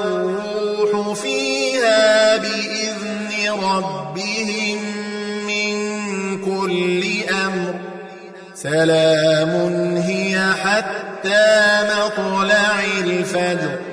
والروح فيها بإذن ربهم من كل أمر. سلام هي حتى مطلع الفجر.